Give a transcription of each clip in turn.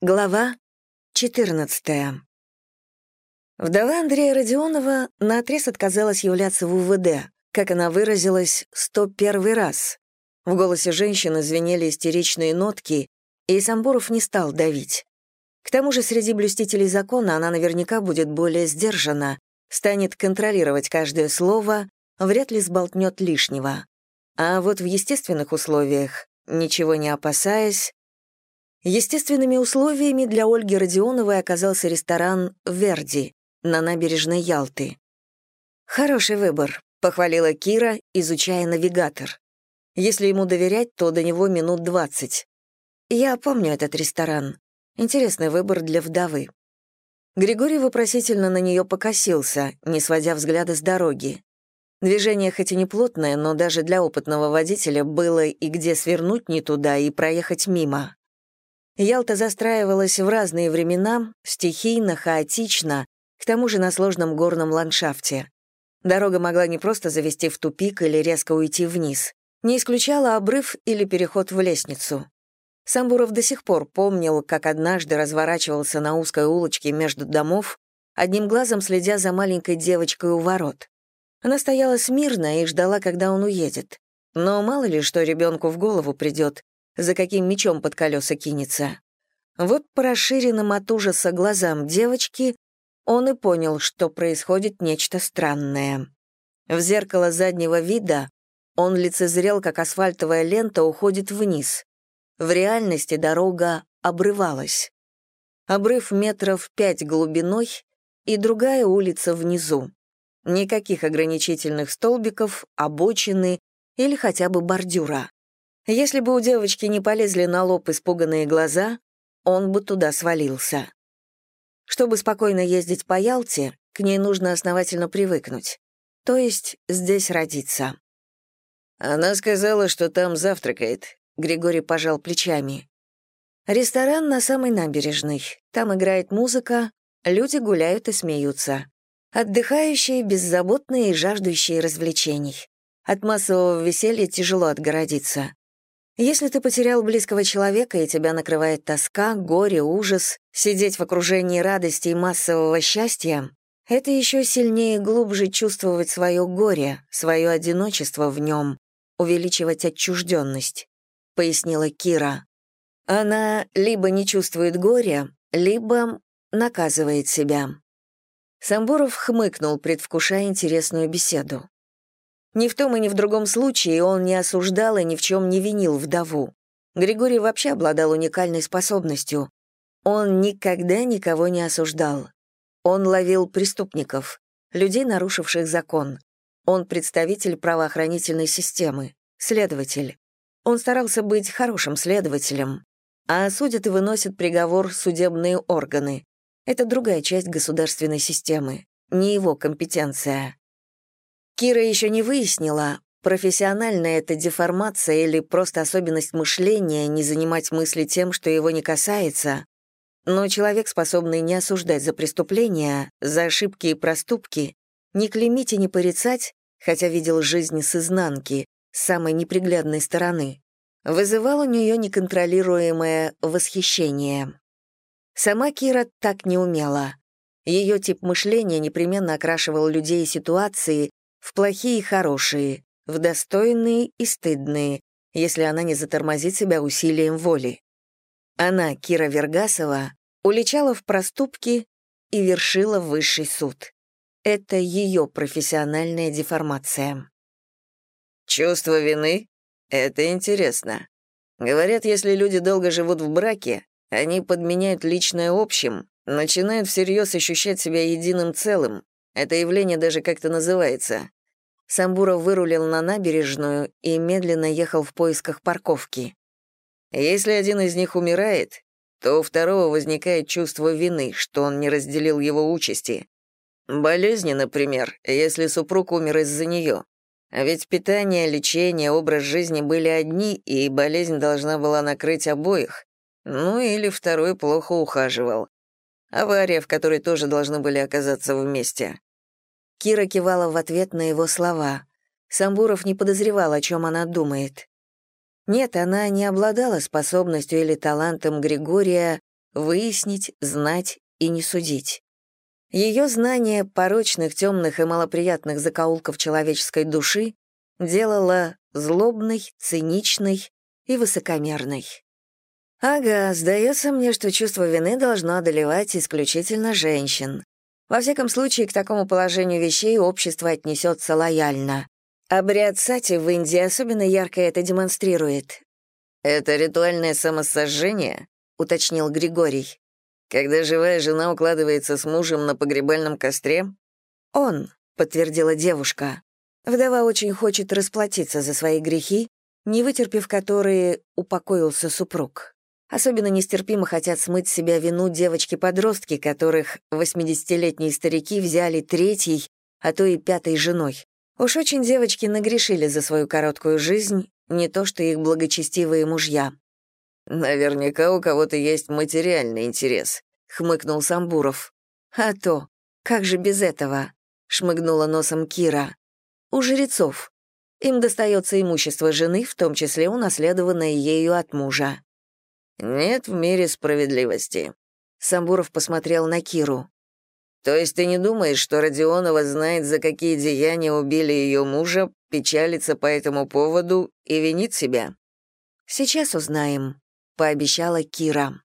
Глава 14. Вдова Андрея Родионова наотрез отказалась являться в УВД, как она выразилась, 101 раз. В голосе женщины звенели истеричные нотки, и Самбуров не стал давить. К тому же среди блюстителей закона она наверняка будет более сдержана, станет контролировать каждое слово, вряд ли сболтнет лишнего. А вот в естественных условиях, ничего не опасаясь, Естественными условиями для Ольги Родионовой оказался ресторан «Верди» на набережной Ялты. «Хороший выбор», — похвалила Кира, изучая навигатор. Если ему доверять, то до него минут двадцать. Я помню этот ресторан. Интересный выбор для вдовы. Григорий вопросительно на нее покосился, не сводя взгляда с дороги. Движение хоть и не плотное, но даже для опытного водителя было и где свернуть не туда и проехать мимо. Ялта застраивалась в разные времена, стихийно, хаотично, к тому же на сложном горном ландшафте. Дорога могла не просто завести в тупик или резко уйти вниз, не исключала обрыв или переход в лестницу. Самбуров до сих пор помнил, как однажды разворачивался на узкой улочке между домов, одним глазом следя за маленькой девочкой у ворот. Она стояла смирно и ждала, когда он уедет. Но мало ли, что ребенку в голову придет, за каким мечом под колеса кинется. Вот по расширенным от ужаса глазам девочки он и понял, что происходит нечто странное. В зеркало заднего вида он лицезрел, как асфальтовая лента уходит вниз. В реальности дорога обрывалась. Обрыв метров пять глубиной и другая улица внизу. Никаких ограничительных столбиков, обочины или хотя бы бордюра. Если бы у девочки не полезли на лоб испуганные глаза, он бы туда свалился. Чтобы спокойно ездить по Ялте, к ней нужно основательно привыкнуть. То есть здесь родиться. Она сказала, что там завтракает. Григорий пожал плечами. Ресторан на самой набережной. Там играет музыка, люди гуляют и смеются. Отдыхающие, беззаботные и жаждущие развлечений. От массового веселья тяжело отгородиться. Если ты потерял близкого человека, и тебя накрывает тоска, горе, ужас, сидеть в окружении радости и массового счастья — это еще сильнее и глубже чувствовать свое горе, свое одиночество в нем, увеличивать отчужденность, — пояснила Кира. Она либо не чувствует горя, либо наказывает себя. Самбуров хмыкнул, предвкушая интересную беседу. Ни в том и ни в другом случае он не осуждал и ни в чем не винил вдову. Григорий вообще обладал уникальной способностью. Он никогда никого не осуждал. Он ловил преступников, людей, нарушивших закон. Он представитель правоохранительной системы, следователь. Он старался быть хорошим следователем. А судят и выносят приговор судебные органы. Это другая часть государственной системы, не его компетенция. Кира еще не выяснила, профессиональная это деформация или просто особенность мышления не занимать мысли тем, что его не касается, но человек, способный не осуждать за преступления, за ошибки и проступки, не клеймить и не порицать, хотя видел жизнь с изнанки, с самой неприглядной стороны, вызывал у нее неконтролируемое восхищение. Сама Кира так не умела. Ее тип мышления непременно окрашивал людей и ситуации в плохие и хорошие, в достойные и стыдные, если она не затормозит себя усилием воли. Она, Кира Вергасова, уличала в проступки и вершила высший суд. Это ее профессиональная деформация. Чувство вины — это интересно. Говорят, если люди долго живут в браке, они подменяют личное общим, начинают всерьез ощущать себя единым целым, это явление даже как-то называется. Самбуров вырулил на набережную и медленно ехал в поисках парковки. Если один из них умирает, то у второго возникает чувство вины, что он не разделил его участи. Болезни, например, если супруг умер из-за нее. А ведь питание, лечение, образ жизни были одни, и болезнь должна была накрыть обоих. Ну или второй плохо ухаживал. Авария, в которой тоже должны были оказаться вместе. Кира кивала в ответ на его слова. Самбуров не подозревал, о чем она думает. Нет, она не обладала способностью или талантом Григория выяснить, знать и не судить. Ее знание порочных, темных и малоприятных закоулков человеческой души делало злобной, циничной и высокомерной. Ага, сдается мне, что чувство вины должно одолевать исключительно женщин. Во всяком случае, к такому положению вещей общество отнесется лояльно. Обряд сати в Индии особенно ярко это демонстрирует. «Это ритуальное самосожжение?» — уточнил Григорий. «Когда живая жена укладывается с мужем на погребальном костре?» «Он», — подтвердила девушка. Вдова очень хочет расплатиться за свои грехи, не вытерпев которые упокоился супруг. Особенно нестерпимо хотят смыть с себя вину девочки-подростки, которых 80-летние старики взяли третьей, а то и пятой женой. Уж очень девочки нагрешили за свою короткую жизнь, не то что их благочестивые мужья. «Наверняка у кого-то есть материальный интерес», — хмыкнул Самбуров. «А то, как же без этого?» — шмыгнула носом Кира. «У жрецов. Им достается имущество жены, в том числе унаследованное ею от мужа. «Нет в мире справедливости», — Самбуров посмотрел на Киру. «То есть ты не думаешь, что Родионова знает, за какие деяния убили ее мужа, печалится по этому поводу и винит себя?» «Сейчас узнаем», — пообещала Кира.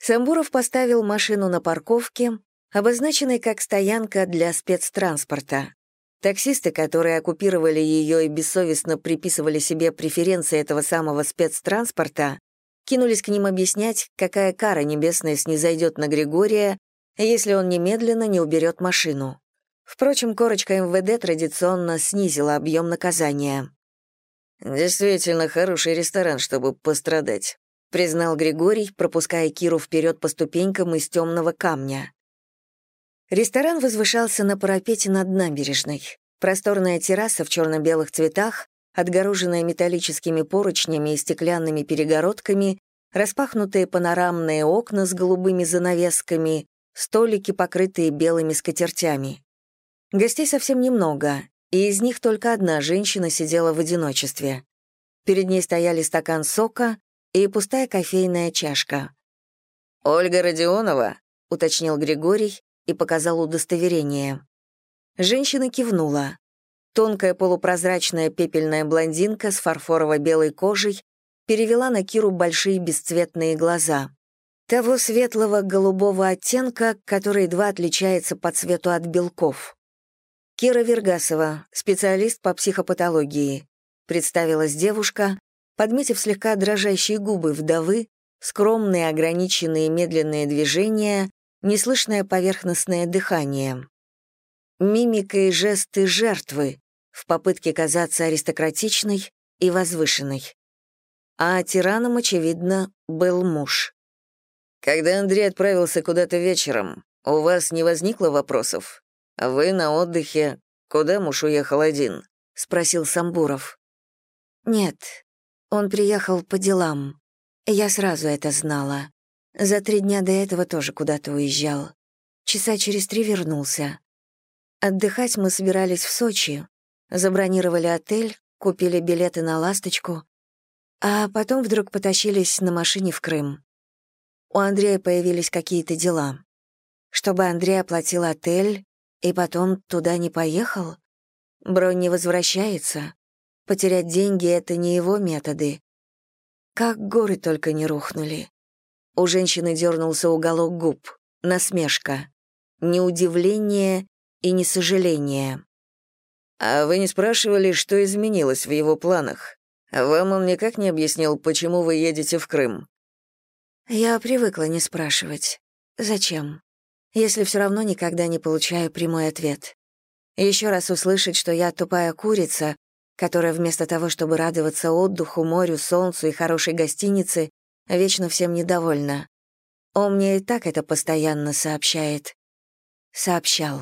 Самбуров поставил машину на парковке, обозначенной как стоянка для спецтранспорта. Таксисты, которые оккупировали ее и бессовестно приписывали себе преференции этого самого спецтранспорта, кинулись к ним объяснять, какая кара небесная снизойдет на Григория, если он немедленно не уберет машину. Впрочем, корочка МВД традиционно снизила объем наказания. «Действительно хороший ресторан, чтобы пострадать», признал Григорий, пропуская Киру вперед по ступенькам из темного камня. Ресторан возвышался на парапете над набережной. Просторная терраса в черно-белых цветах отгороженная металлическими поручнями и стеклянными перегородками, распахнутые панорамные окна с голубыми занавесками, столики, покрытые белыми скатертями. Гостей совсем немного, и из них только одна женщина сидела в одиночестве. Перед ней стояли стакан сока и пустая кофейная чашка. «Ольга Родионова», — уточнил Григорий и показал удостоверение. Женщина кивнула. Тонкая полупрозрачная пепельная блондинка с фарфорово-белой кожей перевела на Киру большие бесцветные глаза. Того светлого голубого оттенка, который едва отличается по цвету от белков. Кира Вергасова, специалист по психопатологии, представилась девушка, подметив слегка дрожащие губы вдовы, скромные ограниченные медленные движения, неслышное поверхностное дыхание. Мимика и жесты жертвы, в попытке казаться аристократичной и возвышенной. А тираном, очевидно, был муж. «Когда Андрей отправился куда-то вечером, у вас не возникло вопросов? Вы на отдыхе. Куда муж уехал один?» — спросил Самбуров. «Нет, он приехал по делам. Я сразу это знала. За три дня до этого тоже куда-то уезжал. Часа через три вернулся. Отдыхать мы собирались в Сочи, Забронировали отель, купили билеты на «Ласточку», а потом вдруг потащились на машине в Крым. У Андрея появились какие-то дела. Чтобы Андрей оплатил отель и потом туда не поехал? Бронь не возвращается. Потерять деньги — это не его методы. Как горы только не рухнули. У женщины дернулся уголок губ. Насмешка. Не удивление и не сожаление. «А вы не спрашивали, что изменилось в его планах? Вам он никак не объяснил, почему вы едете в Крым?» «Я привыкла не спрашивать. Зачем? Если все равно никогда не получаю прямой ответ. Еще раз услышать, что я тупая курица, которая вместо того, чтобы радоваться отдыху, морю, солнцу и хорошей гостинице, вечно всем недовольна. Он мне и так это постоянно сообщает. Сообщал.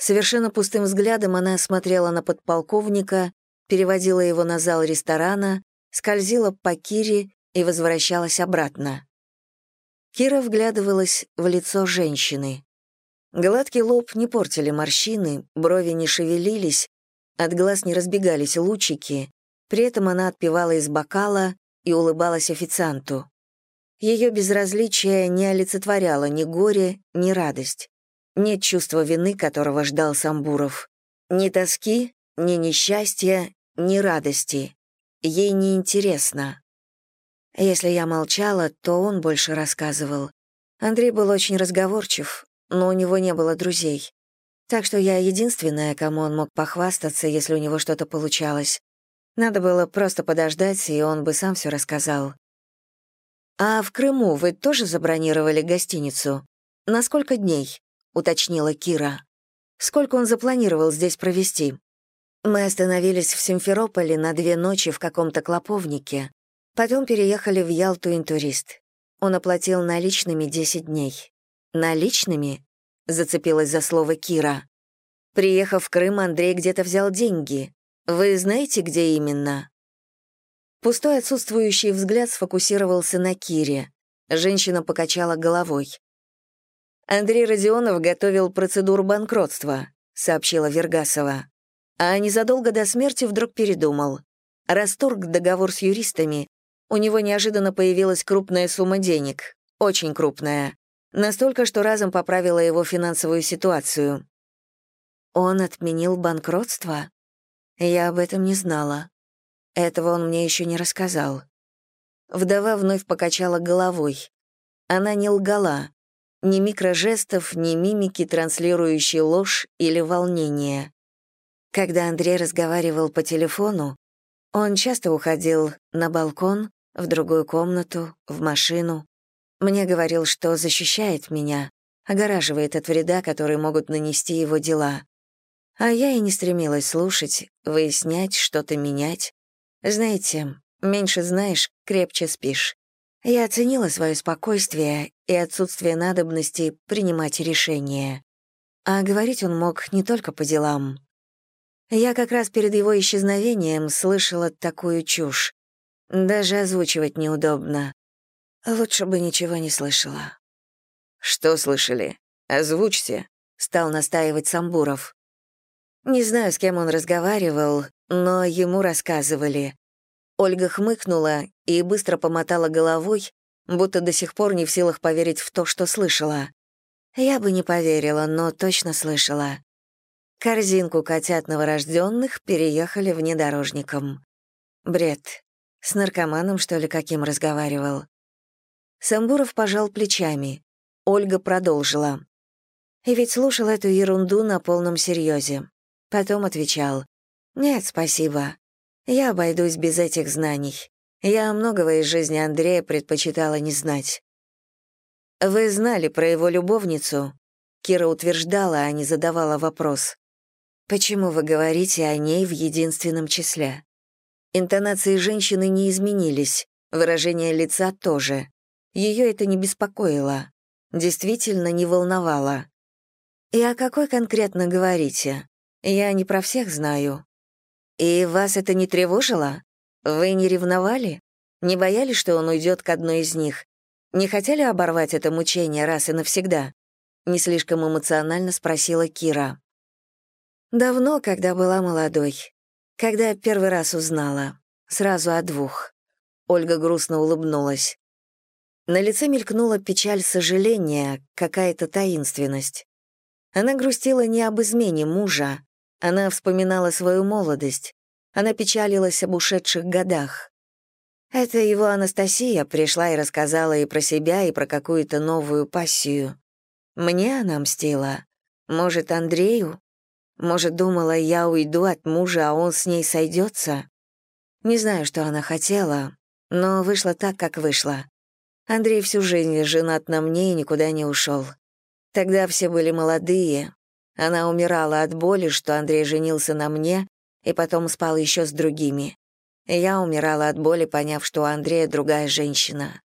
Совершенно пустым взглядом она смотрела на подполковника, переводила его на зал ресторана, скользила по Кире и возвращалась обратно. Кира вглядывалась в лицо женщины. Гладкий лоб не портили морщины, брови не шевелились, от глаз не разбегались лучики, при этом она отпивала из бокала и улыбалась официанту. Ее безразличие не олицетворяло ни горе, ни радость. Нет чувства вины, которого ждал Самбуров. Ни тоски, ни несчастья, ни радости. Ей не интересно. Если я молчала, то он больше рассказывал. Андрей был очень разговорчив, но у него не было друзей. Так что я единственная, кому он мог похвастаться, если у него что-то получалось. Надо было просто подождать, и он бы сам все рассказал. «А в Крыму вы тоже забронировали гостиницу? На сколько дней?» — уточнила Кира. «Сколько он запланировал здесь провести?» Мы остановились в Симферополе на две ночи в каком-то клоповнике. Потом переехали в Ялту интурист. Он оплатил наличными 10 дней. «Наличными?» — зацепилась за слово Кира. «Приехав в Крым, Андрей где-то взял деньги. Вы знаете, где именно?» Пустой отсутствующий взгляд сфокусировался на Кире. Женщина покачала головой. «Андрей Родионов готовил процедуру банкротства», — сообщила Вергасова. А незадолго до смерти вдруг передумал. Расторг договор с юристами. У него неожиданно появилась крупная сумма денег. Очень крупная. Настолько, что разом поправила его финансовую ситуацию. Он отменил банкротство? Я об этом не знала. Этого он мне еще не рассказал. Вдова вновь покачала головой. Она не лгала. Ни микрожестов, ни мимики, транслирующие ложь или волнение. Когда Андрей разговаривал по телефону, он часто уходил на балкон, в другую комнату, в машину. Мне говорил, что защищает меня, огораживает от вреда, который могут нанести его дела. А я и не стремилась слушать, выяснять, что-то менять. Знаете, меньше знаешь, крепче спишь. Я оценила свое спокойствие и отсутствие надобности принимать решения. А говорить он мог не только по делам, я как раз перед его исчезновением слышала такую чушь. Даже озвучивать неудобно. Лучше бы ничего не слышала. «Что слышали? Озвучьте», — стал настаивать Самбуров. Не знаю, с кем он разговаривал, но ему рассказывали. Ольга хмыкнула и быстро помотала головой, будто до сих пор не в силах поверить в то, что слышала. Я бы не поверила, но точно слышала. Корзинку котят новорожденных переехали внедорожником. Бред. С наркоманом, что ли, каким разговаривал? Самбуров пожал плечами. Ольга продолжила. И ведь слушал эту ерунду на полном серьезе. Потом отвечал. «Нет, спасибо. Я обойдусь без этих знаний. Я многого из жизни Андрея предпочитала не знать». «Вы знали про его любовницу?» Кира утверждала, а не задавала вопрос. Почему вы говорите о ней в единственном числе? Интонации женщины не изменились, выражение лица тоже. Ее это не беспокоило, действительно не волновало. И о какой конкретно говорите? Я не про всех знаю. И вас это не тревожило? Вы не ревновали? Не боялись, что он уйдет к одной из них? Не хотели оборвать это мучение раз и навсегда? Не слишком эмоционально спросила Кира. Давно, когда была молодой. Когда первый раз узнала. Сразу о двух. Ольга грустно улыбнулась. На лице мелькнула печаль сожаления, какая-то таинственность. Она грустила не об измене мужа, она вспоминала свою молодость, она печалилась об ушедших годах. Это его Анастасия пришла и рассказала и про себя, и про какую-то новую пассию. Мне она мстила. Может, Андрею? Может, думала, я уйду от мужа, а он с ней сойдется? Не знаю, что она хотела, но вышло так, как вышло. Андрей всю жизнь женат на мне и никуда не ушел. Тогда все были молодые. Она умирала от боли, что Андрей женился на мне и потом спал еще с другими. Я умирала от боли, поняв, что у Андрея другая женщина.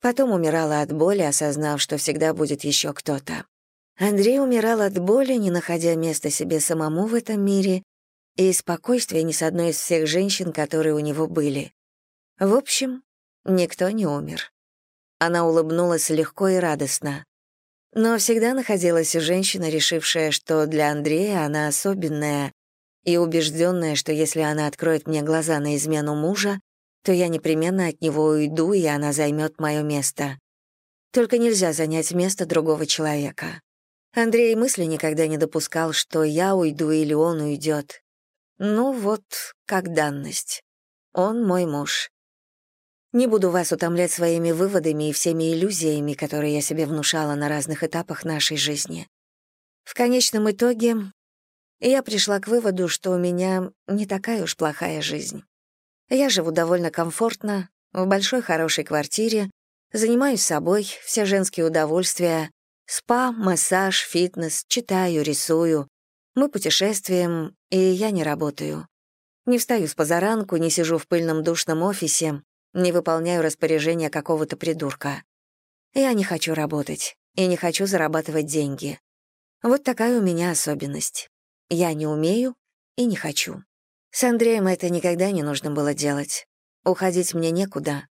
Потом умирала от боли, осознав, что всегда будет еще кто-то. Андрей умирал от боли, не находя места себе самому в этом мире, и спокойствия ни с одной из всех женщин, которые у него были. В общем, никто не умер. Она улыбнулась легко и радостно. Но всегда находилась женщина, решившая, что для Андрея она особенная, и убежденная, что если она откроет мне глаза на измену мужа, то я непременно от него уйду, и она займет мое место. Только нельзя занять место другого человека. Андрей мысли никогда не допускал, что я уйду или он уйдет. Ну вот, как данность. Он мой муж. Не буду вас утомлять своими выводами и всеми иллюзиями, которые я себе внушала на разных этапах нашей жизни. В конечном итоге я пришла к выводу, что у меня не такая уж плохая жизнь. Я живу довольно комфортно, в большой хорошей квартире, занимаюсь собой, все женские удовольствия, спа, массаж, фитнес, читаю, рисую. Мы путешествуем, и я не работаю. Не встаю с позаранку, не сижу в пыльном душном офисе, не выполняю распоряжения какого-то придурка. Я не хочу работать и не хочу зарабатывать деньги. Вот такая у меня особенность. Я не умею и не хочу. С Андреем это никогда не нужно было делать. Уходить мне некуда.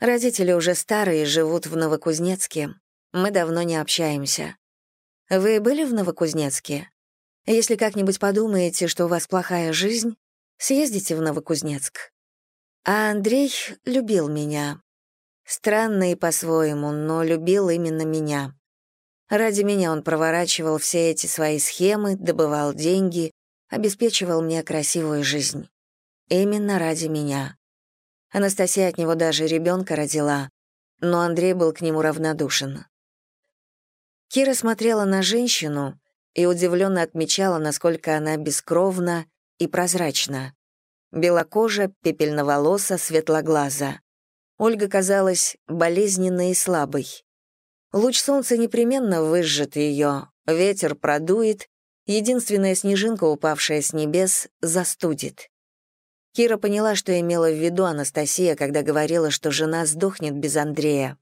Родители уже старые, живут в Новокузнецке. Мы давно не общаемся. Вы были в Новокузнецке? Если как-нибудь подумаете, что у вас плохая жизнь, съездите в Новокузнецк. А Андрей любил меня. Странно и по-своему, но любил именно меня. Ради меня он проворачивал все эти свои схемы, добывал деньги, обеспечивал мне красивую жизнь. Именно ради меня. Анастасия от него даже ребенка родила, но Андрей был к нему равнодушен. Кира смотрела на женщину и удивленно отмечала, насколько она бескровна и прозрачна белокожа, пепельноволоса, светлоглаза. Ольга казалась болезненной и слабой. Луч солнца непременно выжжет ее, ветер продует, единственная снежинка, упавшая с небес, застудит. Кира поняла, что имела в виду Анастасия, когда говорила, что жена сдохнет без Андрея.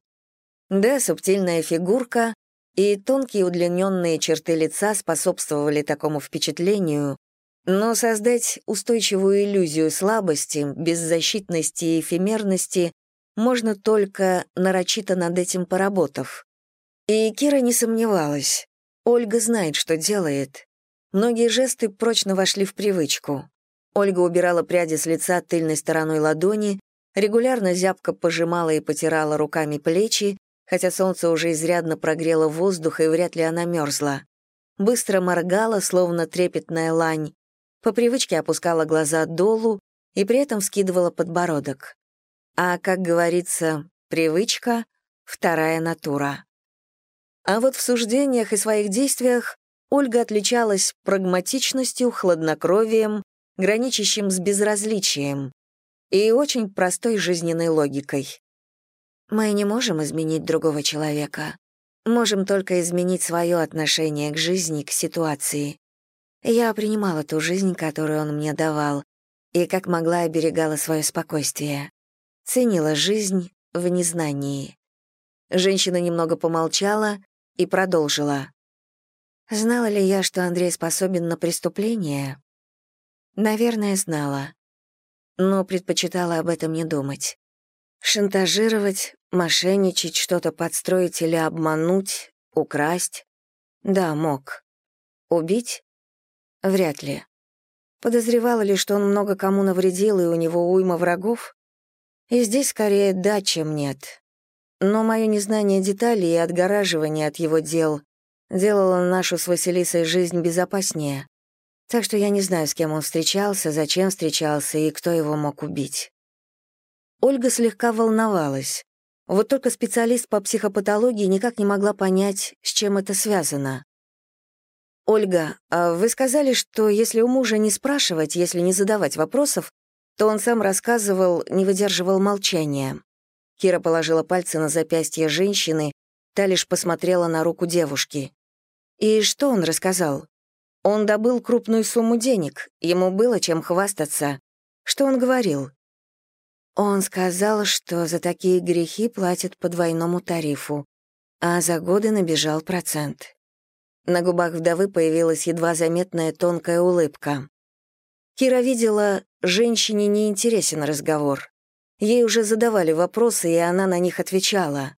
Да, субтильная фигурка и тонкие удлиненные черты лица способствовали такому впечатлению, но создать устойчивую иллюзию слабости, беззащитности и эфемерности можно только нарочито над этим поработав. И Кира не сомневалась. Ольга знает, что делает. Многие жесты прочно вошли в привычку. Ольга убирала пряди с лица тыльной стороной ладони, регулярно зябко пожимала и потирала руками плечи, хотя солнце уже изрядно прогрело воздух, и вряд ли она мерзла. Быстро моргала, словно трепетная лань, по привычке опускала глаза долу и при этом скидывала подбородок. А, как говорится, привычка — вторая натура. А вот в суждениях и своих действиях Ольга отличалась прагматичностью, хладнокровием, граничащим с безразличием и очень простой жизненной логикой. Мы не можем изменить другого человека. Можем только изменить свое отношение к жизни, к ситуации. Я принимала ту жизнь, которую он мне давал, и как могла оберегала свое спокойствие. Ценила жизнь в незнании. Женщина немного помолчала и продолжила. Знала ли я, что Андрей способен на преступление? Наверное, знала. Но предпочитала об этом не думать. Шантажировать, мошенничать, что-то подстроить или обмануть, украсть? Да, мог. Убить? Вряд ли. Подозревала ли, что он много кому навредил, и у него уйма врагов? И здесь скорее да, чем нет. Но мое незнание деталей и отгораживание от его дел делало нашу с Василисой жизнь безопаснее. Так что я не знаю, с кем он встречался, зачем встречался и кто его мог убить. Ольга слегка волновалась. Вот только специалист по психопатологии никак не могла понять, с чем это связано. «Ольга, а вы сказали, что если у мужа не спрашивать, если не задавать вопросов, то он сам рассказывал, не выдерживал молчания». Кира положила пальцы на запястье женщины, та лишь посмотрела на руку девушки. «И что он рассказал?» «Он добыл крупную сумму денег, ему было чем хвастаться. Что он говорил?» Он сказал, что за такие грехи платят по двойному тарифу, а за годы набежал процент. На губах вдовы появилась едва заметная тонкая улыбка. Кира видела, женщине не интересен разговор. Ей уже задавали вопросы, и она на них отвечала.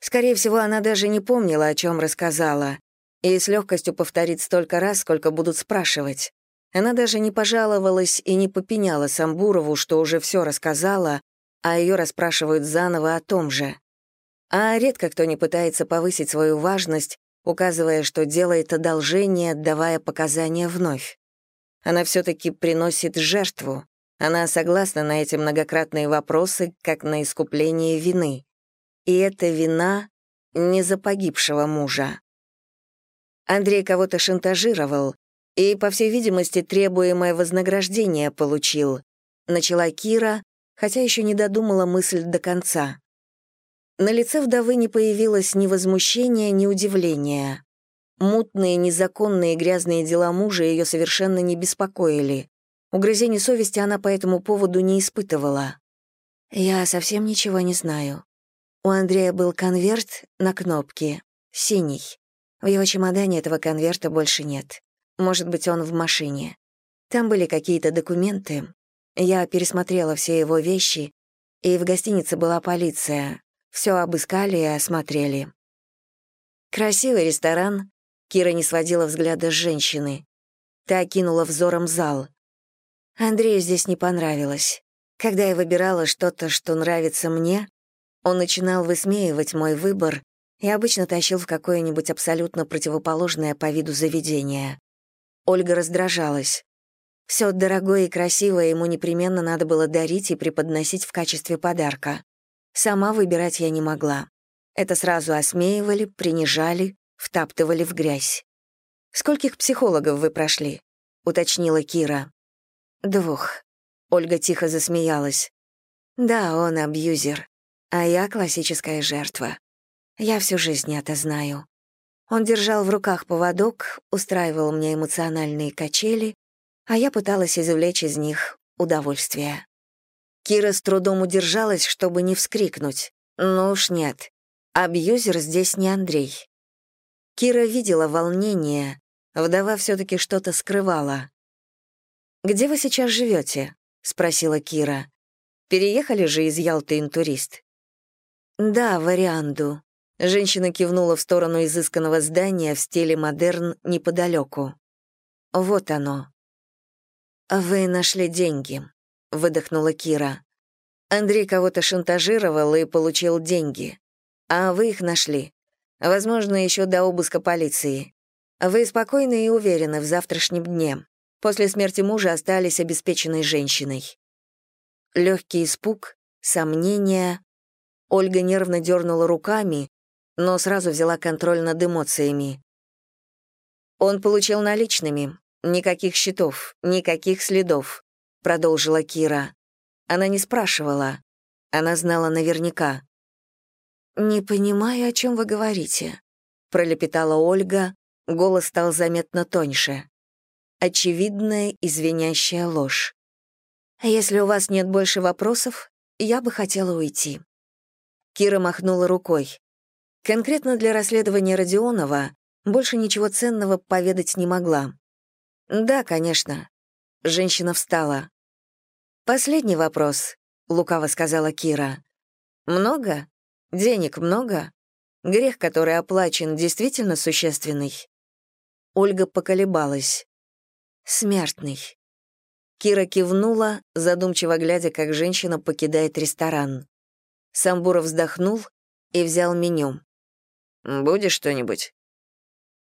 Скорее всего, она даже не помнила, о чем рассказала, и с легкостью повторит столько раз, сколько будут спрашивать. Она даже не пожаловалась и не попеняла Самбурову, что уже все рассказала, а ее расспрашивают заново о том же. А редко кто не пытается повысить свою важность, указывая, что делает одолжение, давая показания вновь. Она все-таки приносит жертву. Она согласна на эти многократные вопросы, как на искупление вины. И эта вина не за погибшего мужа. Андрей кого-то шантажировал и, по всей видимости, требуемое вознаграждение получил. Начала Кира, хотя еще не додумала мысль до конца. На лице вдовы не появилось ни возмущения, ни удивления. Мутные, незаконные, грязные дела мужа ее совершенно не беспокоили. Угрызений совести она по этому поводу не испытывала. «Я совсем ничего не знаю. У Андрея был конверт на кнопке, синий. В его чемодане этого конверта больше нет. Может быть, он в машине. Там были какие-то документы. Я пересмотрела все его вещи, и в гостинице была полиция. Все обыскали и осмотрели. Красивый ресторан. Кира не сводила взгляда с женщины. Та кинула взором зал. Андрею здесь не понравилось. Когда я выбирала что-то, что нравится мне, он начинал высмеивать мой выбор и обычно тащил в какое-нибудь абсолютно противоположное по виду заведение. Ольга раздражалась. Все дорогое и красивое ему непременно надо было дарить и преподносить в качестве подарка. Сама выбирать я не могла. Это сразу осмеивали, принижали, втаптывали в грязь. «Скольких психологов вы прошли?» — уточнила Кира. «Двух». Ольга тихо засмеялась. «Да, он абьюзер а я классическая жертва. Я всю жизнь это знаю. Он держал в руках поводок, устраивал мне эмоциональные качели, а я пыталась извлечь из них удовольствие. Кира с трудом удержалась, чтобы не вскрикнуть. Ну уж нет, абьюзер здесь не Андрей. Кира видела волнение, вдова все таки что-то скрывала. «Где вы сейчас живете? спросила Кира. «Переехали же из Ялты интурист?» «Да, варианду». Женщина кивнула в сторону изысканного здания в стиле модерн неподалеку. «Вот оно». «Вы нашли деньги», — выдохнула Кира. «Андрей кого-то шантажировал и получил деньги. А вы их нашли. Возможно, еще до обыска полиции. Вы спокойны и уверены в завтрашнем дне. После смерти мужа остались обеспеченной женщиной». Легкий испуг, сомнения, Ольга нервно дернула руками, но сразу взяла контроль над эмоциями. «Он получил наличными. Никаких счетов, никаких следов», — продолжила Кира. Она не спрашивала. Она знала наверняка. «Не понимаю, о чем вы говорите», — пролепетала Ольга, голос стал заметно тоньше. Очевидная извиняющая ложь. «Если у вас нет больше вопросов, я бы хотела уйти». Кира махнула рукой. Конкретно для расследования Родионова больше ничего ценного поведать не могла. «Да, конечно». Женщина встала. «Последний вопрос», — лукаво сказала Кира. «Много? Денег много? Грех, который оплачен, действительно существенный?» Ольга поколебалась. «Смертный». Кира кивнула, задумчиво глядя, как женщина покидает ресторан. Самбуров вздохнул и взял меню. «Будешь что-нибудь?»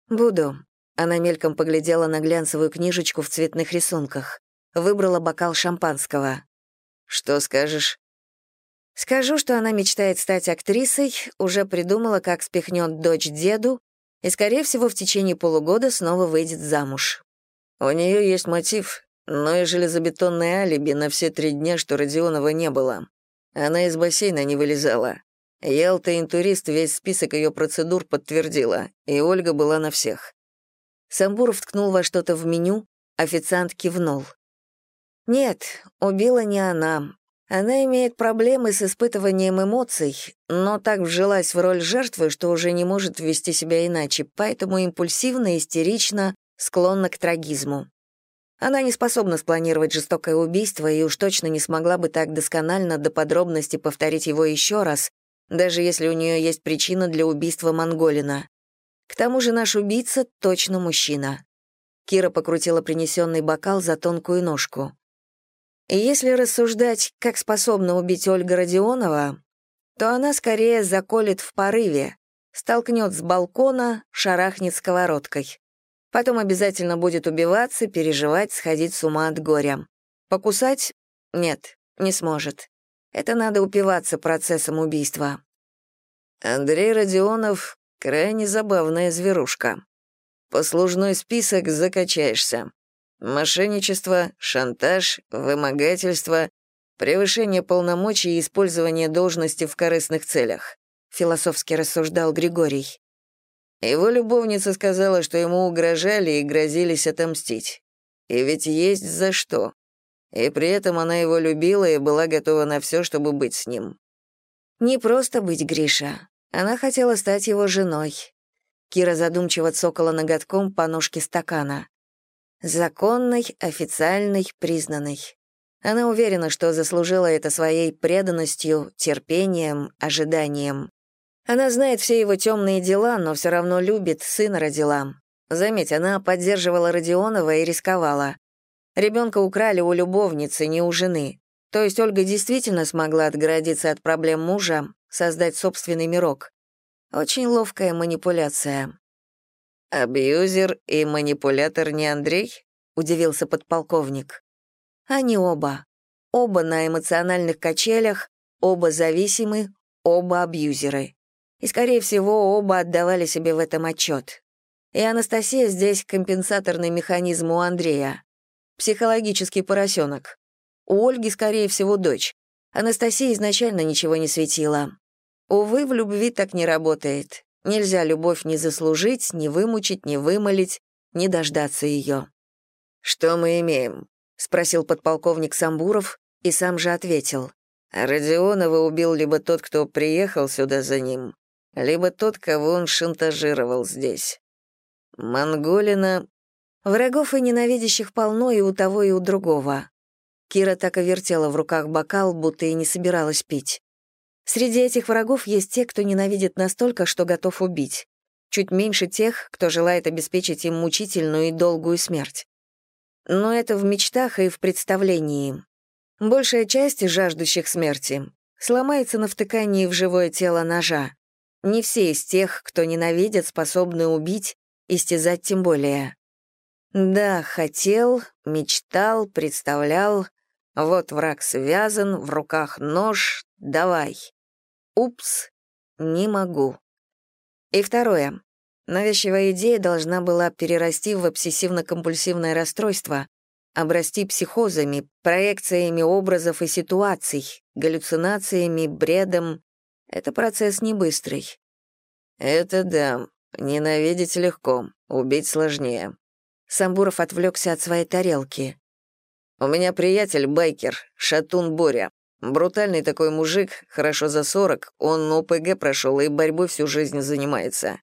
«Буду». Она мельком поглядела на глянцевую книжечку в цветных рисунках. Выбрала бокал шампанского. «Что скажешь?» «Скажу, что она мечтает стать актрисой, уже придумала, как спихнет дочь деду, и, скорее всего, в течение полугода снова выйдет замуж. У нее есть мотив, но и железобетонное алиби на все три дня, что Родионова не было. Она из бассейна не вылезала. Ялта интурист весь список ее процедур подтвердила, и Ольга была на всех. Самбуров ткнул во что-то в меню, официант кивнул. «Нет, убила не она. Она имеет проблемы с испытыванием эмоций, но так вжилась в роль жертвы, что уже не может вести себя иначе, поэтому импульсивно, истерично, склонна к трагизму. Она не способна спланировать жестокое убийство и уж точно не смогла бы так досконально до подробности повторить его еще раз, даже если у нее есть причина для убийства Монголина. К тому же наш убийца точно мужчина. Кира покрутила принесенный бокал за тонкую ножку. Если рассуждать, как способна убить Ольга Родионова, то она скорее заколет в порыве, столкнет с балкона, шарахнет сковородкой. Потом обязательно будет убиваться, переживать, сходить с ума от горя. Покусать? Нет, не сможет. Это надо упиваться процессом убийства. Андрей Родионов — крайне забавная зверушка. Послужной список закачаешься. Мошенничество, шантаж, вымогательство, превышение полномочий и использование должности в корыстных целях, философски рассуждал Григорий. Его любовница сказала, что ему угрожали и грозились отомстить. И ведь есть за что. И при этом она его любила и была готова на все, чтобы быть с ним. Не просто быть Гриша. Она хотела стать его женой. Кира задумчиво цокала ноготком по ножке стакана. Законной, официальной, признанной. Она уверена, что заслужила это своей преданностью, терпением, ожиданием. Она знает все его темные дела, но все равно любит, сына родила. Заметь, она поддерживала Родионова и рисковала. Ребенка украли у любовницы, не у жены. То есть Ольга действительно смогла отгородиться от проблем мужа, создать собственный мирок. Очень ловкая манипуляция. «Абьюзер и манипулятор не Андрей?» — удивился подполковник. Они оба. Оба на эмоциональных качелях, оба зависимы, оба абьюзеры. И, скорее всего, оба отдавали себе в этом отчет. И Анастасия здесь компенсаторный механизм у Андрея. Психологический поросенок. У Ольги, скорее всего, дочь. Анастасия изначально ничего не светила. Увы, в любви так не работает. Нельзя любовь не заслужить, не вымучить, не вымолить, не дождаться ее. «Что мы имеем?» — спросил подполковник Самбуров и сам же ответил. «Родионова убил либо тот, кто приехал сюда за ним, либо тот, кого он шантажировал здесь. Монголина...» Врагов и ненавидящих полно и у того, и у другого. Кира так и вертела в руках бокал, будто и не собиралась пить. Среди этих врагов есть те, кто ненавидит настолько, что готов убить. Чуть меньше тех, кто желает обеспечить им мучительную и долгую смерть. Но это в мечтах и в представлении. Большая часть жаждущих смерти сломается на втыкании в живое тело ножа. Не все из тех, кто ненавидит, способны убить, истязать тем более. Да, хотел, мечтал, представлял. Вот враг связан, в руках нож, давай. Упс, не могу. И второе. Навязчивая идея должна была перерасти в обсессивно-компульсивное расстройство, обрасти психозами, проекциями образов и ситуаций, галлюцинациями, бредом. Это процесс не быстрый. Это да, ненавидеть легко, убить сложнее. Самбуров отвлекся от своей тарелки. У меня приятель байкер, Шатун Боря. Брутальный такой мужик, хорошо за сорок, он ОПГ прошел и борьбой всю жизнь занимается.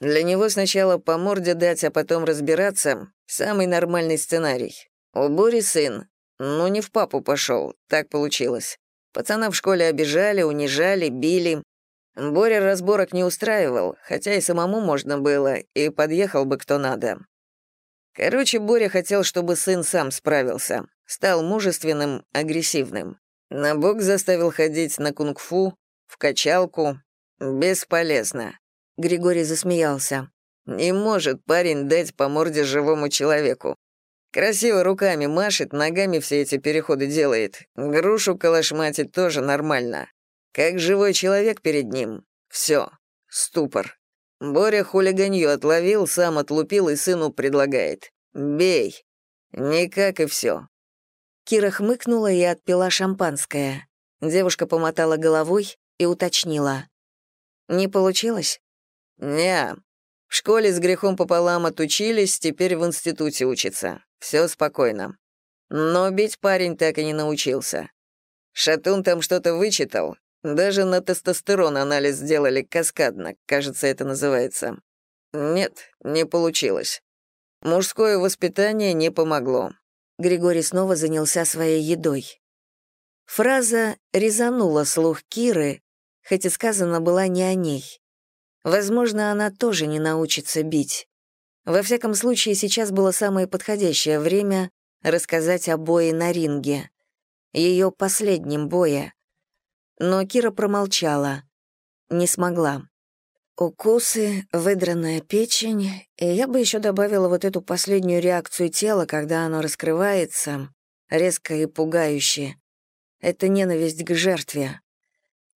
Для него сначала по морде дать, а потом разбираться — самый нормальный сценарий. У Бори сын, ну не в папу пошел, так получилось. Пацана в школе обижали, унижали, били. Боря разборок не устраивал, хотя и самому можно было, и подъехал бы кто надо. Короче, Боря хотел, чтобы сын сам справился, стал мужественным, агрессивным. На бок заставил ходить на кунг-фу, в качалку. Бесполезно. Григорий засмеялся. Не может парень дать по морде живому человеку. Красиво руками машет, ногами все эти переходы делает. Грушу калашматить тоже нормально. Как живой человек перед ним. Все. Ступор. Боря хулиганью отловил, сам отлупил и сыну предлагает. «Бей». Никак и все. Кира хмыкнула и отпила шампанское. Девушка помотала головой и уточнила. «Не получилось?» «Не. В школе с грехом пополам отучились, теперь в институте учится. Все спокойно. Но бить парень так и не научился. Шатун там что-то вычитал. Даже на тестостерон анализ сделали каскадно, кажется, это называется. Нет, не получилось. Мужское воспитание не помогло. Григорий снова занялся своей едой. Фраза резанула слух Киры, хоть и сказана была не о ней. Возможно, она тоже не научится бить. Во всяком случае, сейчас было самое подходящее время рассказать о бое на ринге. ее последнем бое. Но Кира промолчала. Не смогла. Укусы, выдранная печень, и я бы еще добавила вот эту последнюю реакцию тела, когда оно раскрывается, резко и пугающе. Это ненависть к жертве.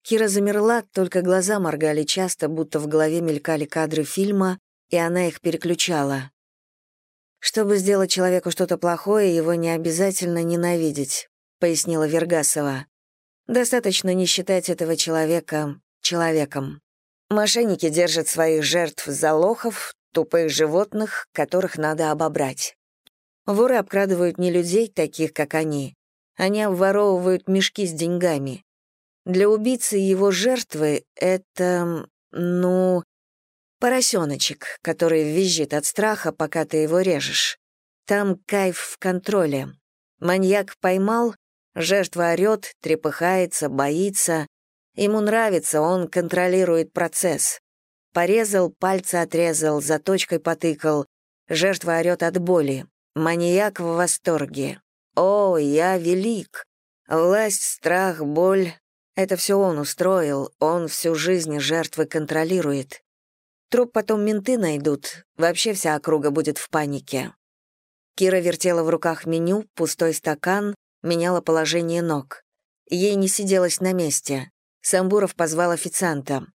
Кира замерла, только глаза моргали часто, будто в голове мелькали кадры фильма, и она их переключала. «Чтобы сделать человеку что-то плохое, его не обязательно ненавидеть», — пояснила Вергасова. «Достаточно не считать этого человека человеком. Мошенники держат своих жертв за лохов, тупых животных, которых надо обобрать. Воры обкрадывают не людей, таких как они. Они обворовывают мешки с деньгами. Для убийцы его жертвы это, ну, поросеночек, который визжит от страха, пока ты его режешь. Там кайф в контроле. Маньяк поймал, жертва орёт, трепыхается, боится. Ему нравится, он контролирует процесс. Порезал, пальцы отрезал, заточкой потыкал. Жертва орёт от боли. Маньяк в восторге. «О, я велик!» Власть, страх, боль это все он устроил, он всю жизнь жертвы контролирует. Труп потом менты найдут, вообще вся округа будет в панике. Кира вертела в руках меню, пустой стакан, меняла положение ног. Ей не сиделось на месте. Самбуров позвал официанта.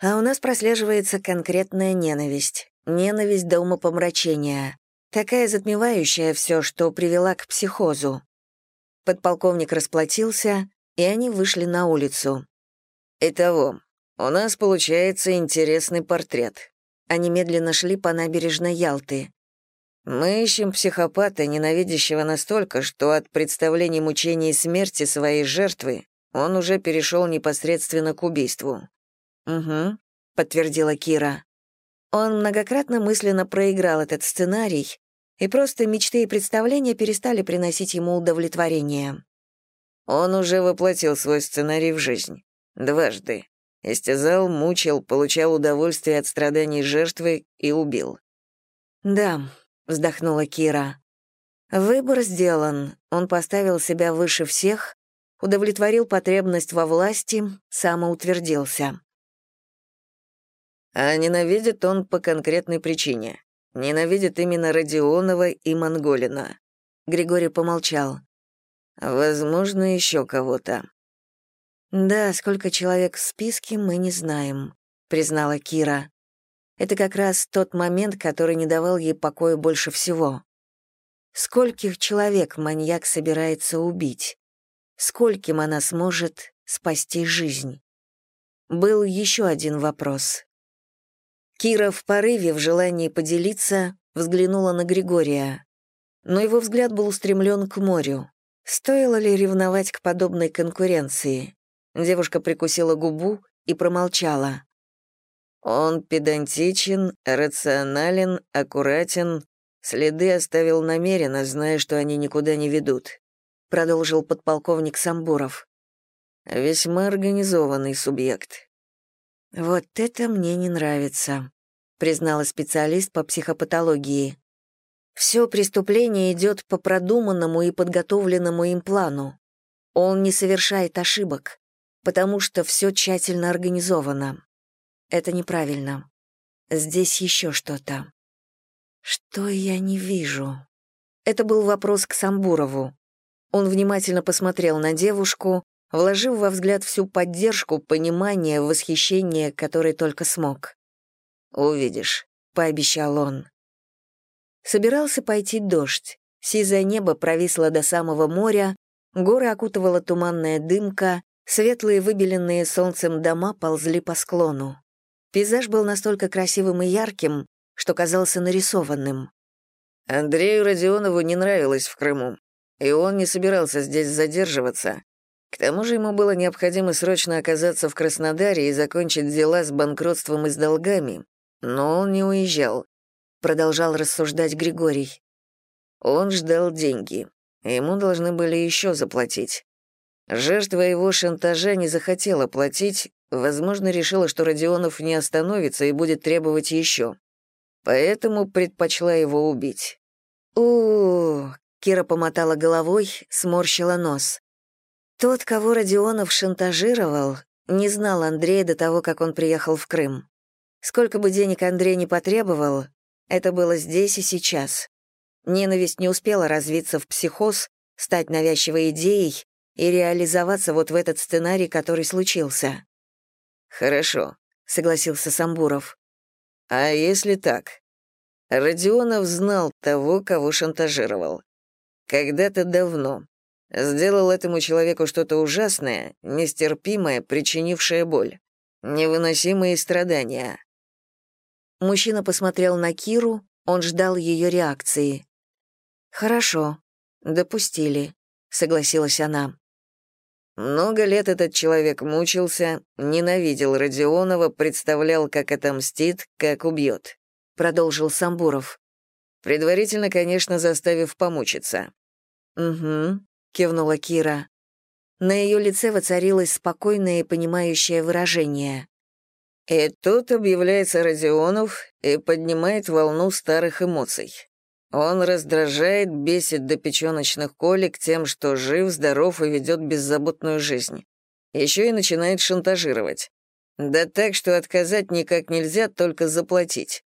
А у нас прослеживается конкретная ненависть. Ненависть до умопомрачения. Такая затмевающая все, что привела к психозу. Подполковник расплатился, и они вышли на улицу. «Итого, у нас получается интересный портрет». Они медленно шли по набережной Ялты. «Мы ищем психопата, ненавидящего настолько, что от представлений мучений и смерти своей жертвы он уже перешел непосредственно к убийству». «Угу», — подтвердила Кира. Он многократно мысленно проиграл этот сценарий, и просто мечты и представления перестали приносить ему удовлетворение. Он уже воплотил свой сценарий в жизнь. Дважды. Истязал, мучил, получал удовольствие от страданий жертвы и убил. «Да», — вздохнула Кира. «Выбор сделан. Он поставил себя выше всех, удовлетворил потребность во власти, самоутвердился». А ненавидит он по конкретной причине. Ненавидит именно Родионова и Монголина. Григорий помолчал. Возможно, еще кого-то. Да, сколько человек в списке, мы не знаем, признала Кира. Это как раз тот момент, который не давал ей покоя больше всего. Скольких человек маньяк собирается убить? Скольким она сможет спасти жизнь? Был еще один вопрос. Кира в порыве, в желании поделиться, взглянула на Григория. Но его взгляд был устремлен к морю. Стоило ли ревновать к подобной конкуренции? Девушка прикусила губу и промолчала. Он педантичен, рационален, аккуратен, следы оставил намеренно, зная, что они никуда не ведут, продолжил подполковник Самбуров. Весьма организованный субъект. Вот это мне не нравится, признала специалист по психопатологии. Все преступление идет по продуманному и подготовленному им плану. Он не совершает ошибок, потому что все тщательно организовано. Это неправильно. Здесь еще что-то. Что я не вижу? Это был вопрос к Самбурову. Он внимательно посмотрел на девушку, вложив во взгляд всю поддержку, понимание, восхищение, которое только смог. «Увидишь», — пообещал он. Собирался пойти дождь. Сизое небо провисло до самого моря, горы окутывала туманная дымка, светлые выбеленные солнцем дома ползли по склону. Пейзаж был настолько красивым и ярким, что казался нарисованным. Андрею Родионову не нравилось в Крыму, и он не собирался здесь задерживаться. К тому же ему было необходимо срочно оказаться в Краснодаре и закончить дела с банкротством и с долгами, но он не уезжал продолжал рассуждать Григорий. Он ждал деньги. Ему должны были еще заплатить. Жертва его шантажа не захотела платить, возможно, решила, что Родионов не остановится и будет требовать еще. Поэтому предпочла его убить. у, Кира помотала головой, сморщила нос. Тот, кого Родионов шантажировал, не знал Андрея до того, как он приехал в Крым. Сколько бы денег Андрей не потребовал, это было здесь и сейчас. Ненависть не успела развиться в психоз, стать навязчивой идеей и реализоваться вот в этот сценарий, который случился. «Хорошо», — согласился Самбуров. «А если так? Родионов знал того, кого шантажировал. Когда-то давно. Сделал этому человеку что-то ужасное, нестерпимое, причинившее боль. Невыносимые страдания. Мужчина посмотрел на Киру, он ждал ее реакции. «Хорошо, допустили», — согласилась она. Много лет этот человек мучился, ненавидел Родионова, представлял, как отомстит, как убьет. Продолжил Самбуров. Предварительно, конечно, заставив помучиться. «Угу», — кивнула Кира. На ее лице воцарилось спокойное и понимающее выражение. И тут объявляется Родионов и поднимает волну старых эмоций. Он раздражает, бесит до печёночных колик тем, что жив, здоров и ведет беззаботную жизнь. Еще и начинает шантажировать. Да так, что отказать никак нельзя, только заплатить.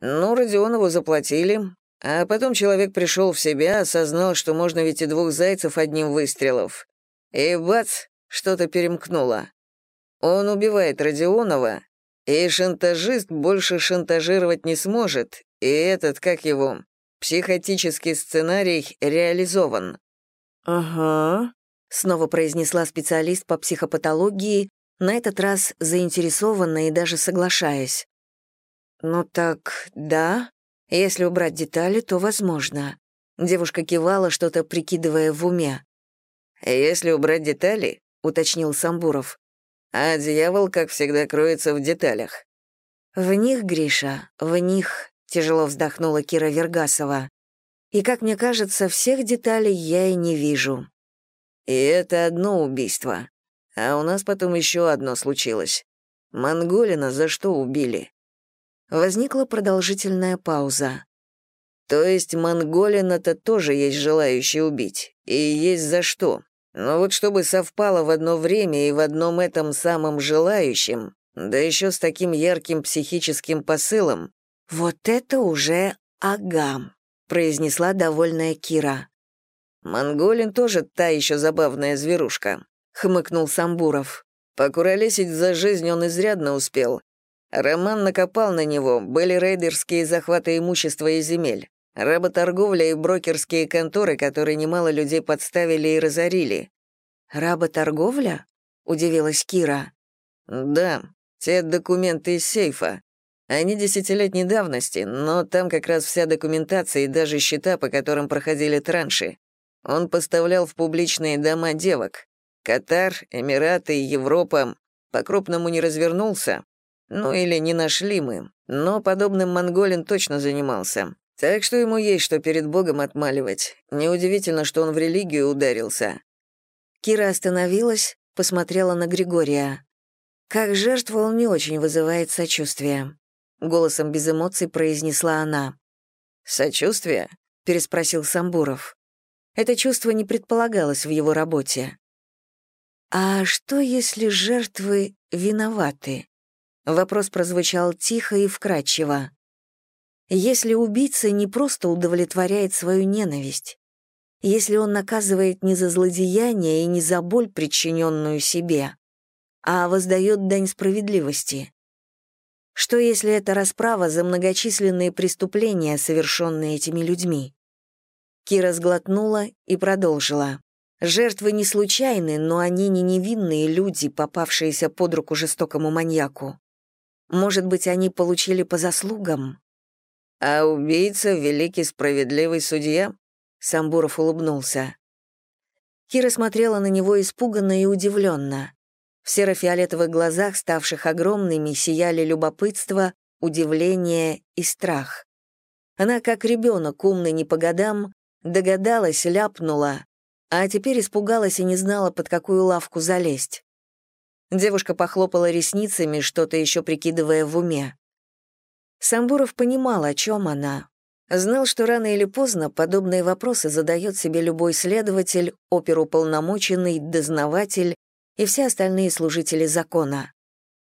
Ну, Родионову заплатили, а потом человек пришел в себя, осознал, что можно ведь и двух зайцев одним выстрелов. И бац, что-то перемкнуло. Он убивает Родионова, и шантажист больше шантажировать не сможет, и этот, как его, психотический сценарий реализован». «Ага», — снова произнесла специалист по психопатологии, на этот раз заинтересованно и даже соглашаясь. «Ну так, да, если убрать детали, то возможно». Девушка кивала, что-то прикидывая в уме. «Если убрать детали», — уточнил Самбуров, а дьявол, как всегда, кроется в деталях. В них, Гриша, в них, тяжело вздохнула Кира Вергасова. И, как мне кажется, всех деталей я и не вижу. И это одно убийство. А у нас потом еще одно случилось. Монголина за что убили? Возникла продолжительная пауза. То есть Монголина-то тоже есть желающий убить. И есть за что. Но вот чтобы совпало в одно время и в одном этом самом желающем, да еще с таким ярким психическим посылом, «Вот это уже агам», — произнесла довольная Кира. «Монголин тоже та еще забавная зверушка», — хмыкнул Самбуров. «Покуролесить за жизнь он изрядно успел. Роман накопал на него, были рейдерские захваты имущества и земель. Работорговля и брокерские конторы, которые немало людей подставили и разорили. «Работорговля?» — удивилась Кира. «Да, те документы из сейфа. Они десятилетней давности, но там как раз вся документация и даже счета, по которым проходили транши. Он поставлял в публичные дома девок. Катар, Эмираты, Европа. По-крупному не развернулся. Ну или не нашли мы. Но подобным монголин точно занимался. Так что ему есть что перед Богом отмаливать. Неудивительно, что он в религию ударился. Кира остановилась, посмотрела на Григория. Как жертва он не очень вызывает сочувствия. Голосом без эмоций произнесла она. «Сочувствие?» — переспросил Самбуров. Это чувство не предполагалось в его работе. «А что, если жертвы виноваты?» Вопрос прозвучал тихо и вкрадчиво если убийца не просто удовлетворяет свою ненависть, если он наказывает не за злодеяние и не за боль, причиненную себе, а воздает дань справедливости. Что если это расправа за многочисленные преступления, совершенные этими людьми? Кира сглотнула и продолжила. Жертвы не случайны, но они не невинные люди, попавшиеся под руку жестокому маньяку. Может быть, они получили по заслугам? «А убийца — великий справедливый судья?» Самбуров улыбнулся. Кира смотрела на него испуганно и удивленно. В серо-фиолетовых глазах, ставших огромными, сияли любопытство, удивление и страх. Она, как ребенок, умный не по годам, догадалась, ляпнула, а теперь испугалась и не знала, под какую лавку залезть. Девушка похлопала ресницами, что-то еще прикидывая в уме. Самбуров понимал, о чем она. Знал, что рано или поздно подобные вопросы задает себе любой следователь, оперуполномоченный, дознаватель и все остальные служители закона.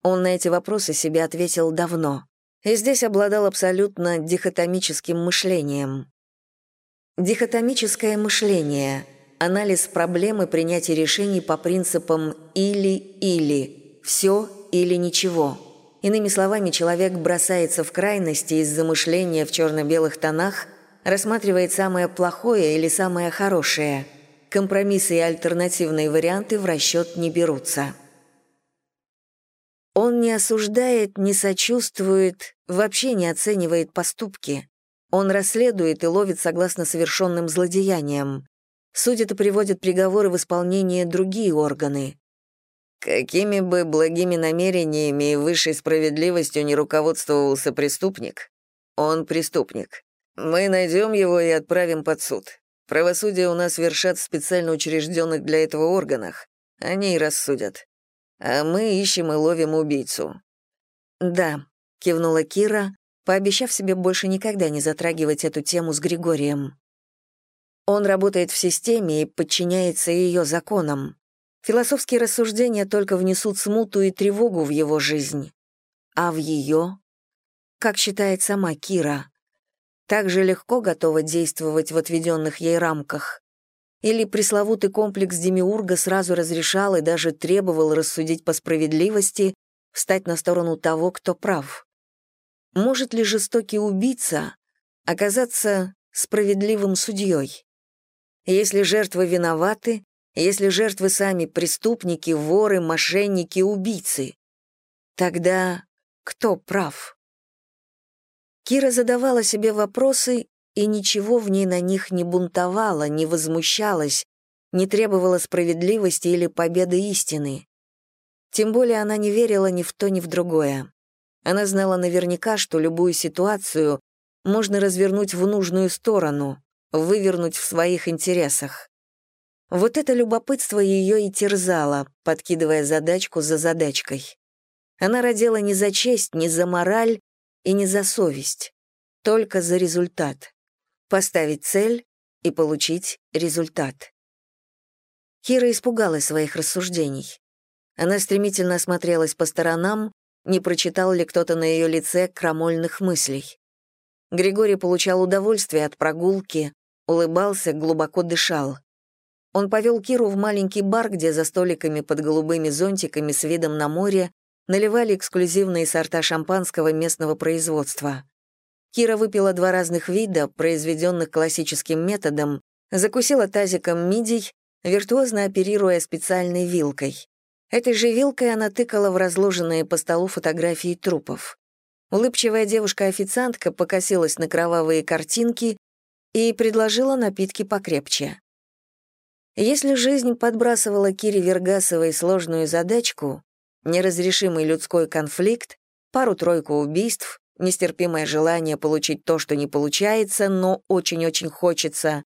Он на эти вопросы себе ответил давно, и здесь обладал абсолютно дихотомическим мышлением. Дихотомическое мышление — анализ проблемы принятия решений по принципам «или-или», «все или ничего». Иными словами, человек бросается в крайности из замышления в черно-белых тонах, рассматривает самое плохое или самое хорошее. Компромиссы и альтернативные варианты в расчет не берутся. Он не осуждает, не сочувствует, вообще не оценивает поступки. Он расследует и ловит согласно совершенным злодеяниям. Судит и приводит приговоры в исполнение другие органы. Какими бы благими намерениями и высшей справедливостью не руководствовался преступник, он преступник. Мы найдем его и отправим под суд. Правосудие у нас вершат в специально учрежденных для этого органах. Они и рассудят. А мы ищем и ловим убийцу». «Да», — кивнула Кира, пообещав себе больше никогда не затрагивать эту тему с Григорием. Он работает в системе и подчиняется ее законам. Философские рассуждения только внесут смуту и тревогу в его жизнь. А в ее? Как считает сама Кира? Так же легко готова действовать в отведенных ей рамках? Или пресловутый комплекс Демиурга сразу разрешал и даже требовал рассудить по справедливости, встать на сторону того, кто прав? Может ли жестокий убийца оказаться справедливым судьей? Если жертвы виноваты, если жертвы сами преступники, воры, мошенники, убийцы? Тогда кто прав? Кира задавала себе вопросы, и ничего в ней на них не бунтовала, не возмущалась, не требовала справедливости или победы истины. Тем более она не верила ни в то, ни в другое. Она знала наверняка, что любую ситуацию можно развернуть в нужную сторону, вывернуть в своих интересах. Вот это любопытство ее и терзало, подкидывая задачку за задачкой. Она родила не за честь, не за мораль и не за совесть, только за результат. Поставить цель и получить результат. Кира испугалась своих рассуждений. Она стремительно осмотрелась по сторонам, не прочитал ли кто-то на ее лице крамольных мыслей. Григорий получал удовольствие от прогулки, улыбался, глубоко дышал. Он повел Киру в маленький бар, где за столиками под голубыми зонтиками с видом на море наливали эксклюзивные сорта шампанского местного производства. Кира выпила два разных вида, произведенных классическим методом, закусила тазиком мидий, виртуозно оперируя специальной вилкой. Этой же вилкой она тыкала в разложенные по столу фотографии трупов. Улыбчивая девушка-официантка покосилась на кровавые картинки и предложила напитки покрепче. Если жизнь подбрасывала Кире Вергасовой сложную задачку, неразрешимый людской конфликт, пару-тройку убийств, нестерпимое желание получить то, что не получается, но очень-очень хочется,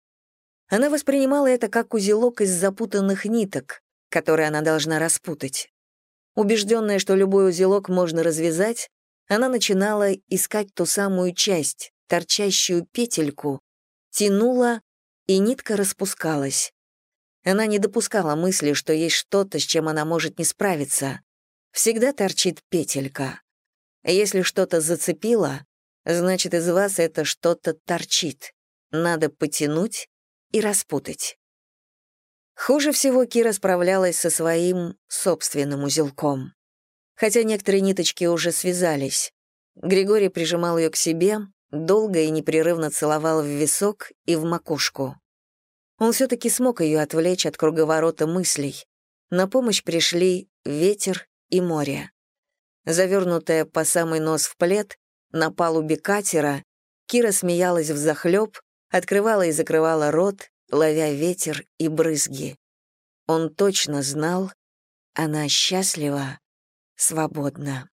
она воспринимала это как узелок из запутанных ниток, которые она должна распутать. Убежденная, что любой узелок можно развязать, она начинала искать ту самую часть, торчащую петельку, тянула, и нитка распускалась. Она не допускала мысли, что есть что-то, с чем она может не справиться. Всегда торчит петелька. Если что-то зацепило, значит, из вас это что-то торчит. Надо потянуть и распутать. Хуже всего Кира справлялась со своим собственным узелком. Хотя некоторые ниточки уже связались. Григорий прижимал ее к себе, долго и непрерывно целовал в висок и в макушку. Он все-таки смог ее отвлечь от круговорота мыслей. На помощь пришли ветер и море. Завернутая по самый нос в плед, на палубе катера, Кира смеялась взахлеб, открывала и закрывала рот, ловя ветер и брызги. Он точно знал, она счастлива, свободна.